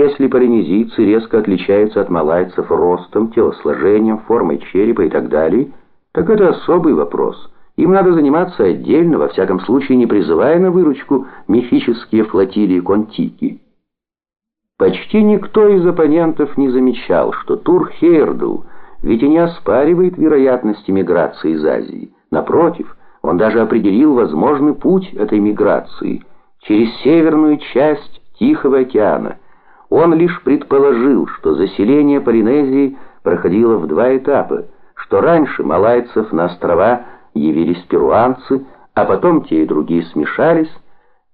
если полинезийцы резко отличаются от малайцев ростом, телосложением, формой черепа и так далее, так это особый вопрос. Им надо заниматься отдельно, во всяком случае не призывая на выручку мифические флотилии Контики. Почти никто из оппонентов не замечал, что Тур Хейрдл ведь и не оспаривает вероятности миграции из Азии. Напротив, он даже определил возможный путь этой миграции через северную часть Тихого океана. Он лишь предположил, что заселение Полинезии проходило в два этапа, что раньше малайцев на острова явились перуанцы, а потом те и другие смешались,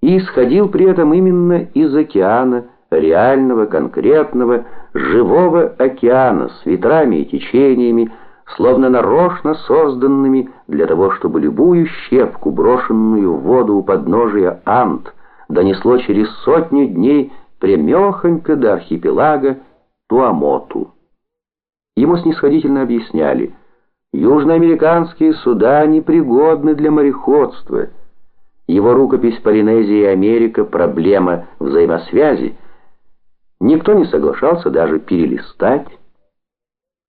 и исходил при этом именно из океана, реального, конкретного, живого океана с ветрами и течениями, словно нарочно созданными для того, чтобы любую щепку, брошенную в воду у подножия Ант, донесло через сотню дней прямехонько до архипелага Туамоту. Ему снисходительно объясняли, южноамериканские суда непригодны для мореходства. Его рукопись «Полинезия и Америка. Проблема взаимосвязи» никто не соглашался даже перелистать.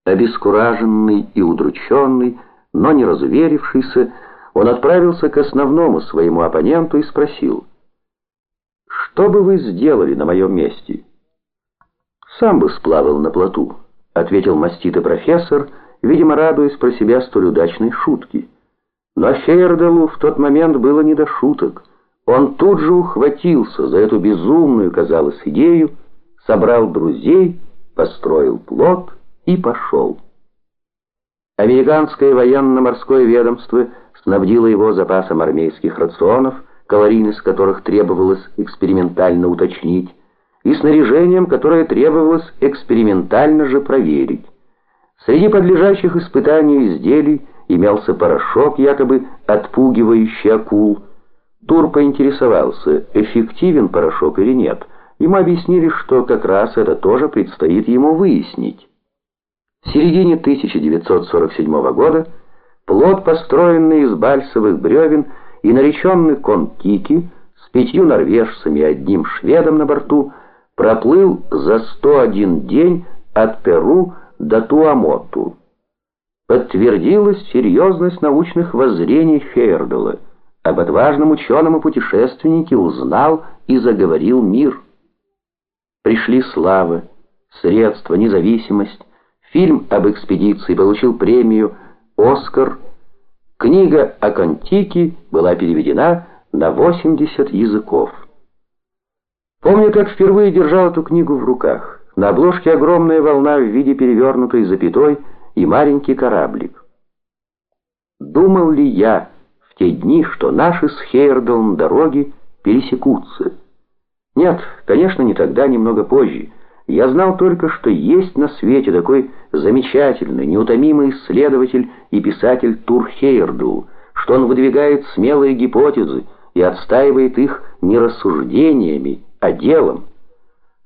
Обескураженный и удрученный, но не разуверившийся, он отправился к основному своему оппоненту и спросил, «Что бы вы сделали на моем месте?» «Сам бы сплавал на плоту», — ответил маститый профессор, видимо, радуясь про себя столь удачной шутки. Но Фейерделу в тот момент было не до шуток. Он тут же ухватился за эту безумную, казалось, идею, собрал друзей, построил плот и пошел. Американское военно-морское ведомство снабдило его запасом армейских рационов, калорийность которых требовалось экспериментально уточнить, и снаряжением, которое требовалось экспериментально же проверить. Среди подлежащих испытанию изделий имелся порошок, якобы отпугивающий акул. Тур поинтересовался, эффективен порошок или нет. Ему объяснили, что как раз это тоже предстоит ему выяснить. В середине 1947 года плот, построенный из бальсовых бревен и нареченный Контики с пятью норвежцами и одним шведом на борту, проплыл за 101 день от Перу до Туамоту. Подтвердилась серьезность научных воззрений Фейердела. Об отважном ученом и путешественнике узнал и заговорил мир. Пришли слава, средства, независимость, Фильм об экспедиции получил премию «Оскар». Книга о Контике была переведена на 80 языков. Помню, как впервые держал эту книгу в руках. На обложке огромная волна в виде перевернутой запятой и маленький кораблик. Думал ли я в те дни, что наши с Хейердом дороги пересекутся? Нет, конечно, не тогда, немного позже. Я знал только, что есть на свете такой замечательный, неутомимый исследователь и писатель Турхейрду, что он выдвигает смелые гипотезы и отстаивает их не рассуждениями, а делом.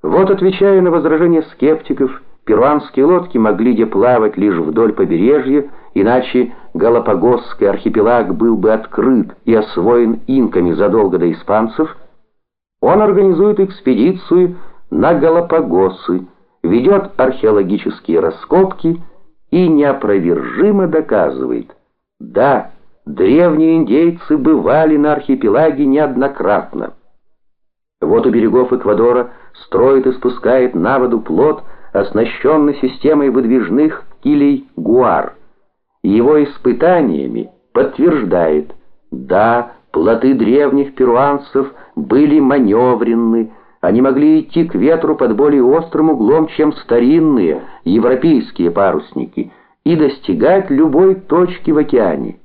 Вот отвечая на возражения скептиков, перуанские лодки могли где плавать лишь вдоль побережья, иначе Галапагосский архипелаг был бы открыт и освоен инками задолго до испанцев, он организует экспедицию на Галапагосы, ведет археологические раскопки и неопровержимо доказывает, да, древние индейцы бывали на архипелаге неоднократно. Вот у берегов Эквадора строит и спускает на воду плот, оснащенный системой выдвижных килей Гуар. Его испытаниями подтверждает, да, плоты древних перуанцев были маневренны, они могли идти к ветру под более острым углом, чем старинные европейские парусники, и достигать любой точки в океане.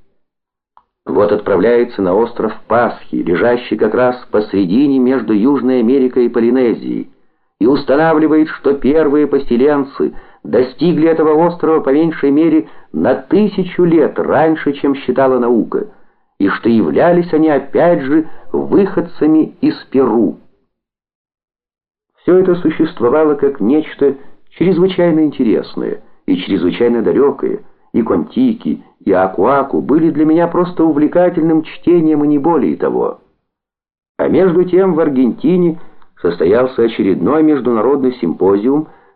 Вот отправляется на остров Пасхи, лежащий как раз посредине между Южной Америкой и Полинезией, и устанавливает, что первые поселенцы достигли этого острова по меньшей мере на тысячу лет раньше, чем считала наука, и что являлись они опять же выходцами из Перу. Все это существовало как нечто чрезвычайно интересное и чрезвычайно далекое, и Контики, и Акуаку были для меня просто увлекательным чтением и не более того. А между тем в Аргентине состоялся очередной международный симпозиум